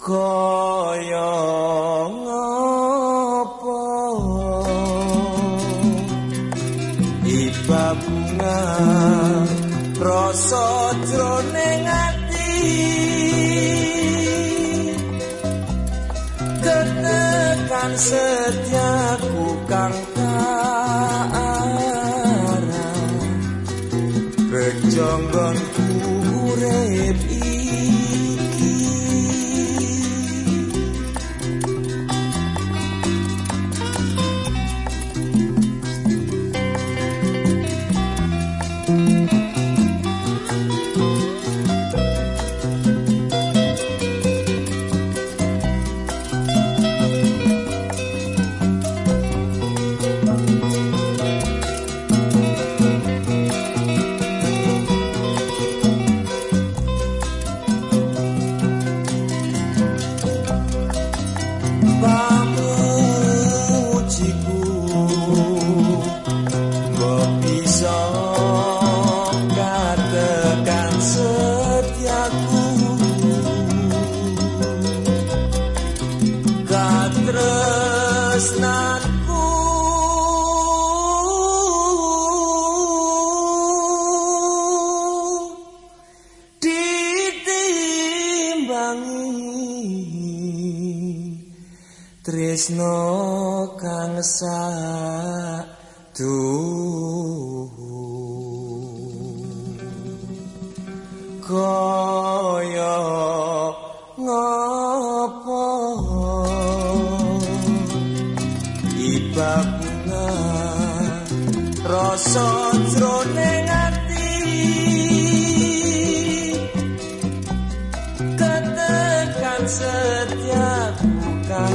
Kaya ngopo Iba bunga Rasa jroning ati. Ketekan setiaku kang kejonggonku urip Tresno kang satu Kaya ngopo? Iba bunga Rasa jroning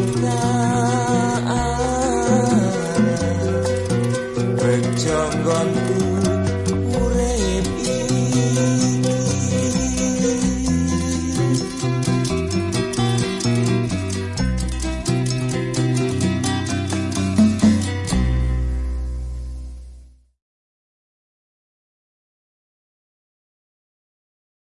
love.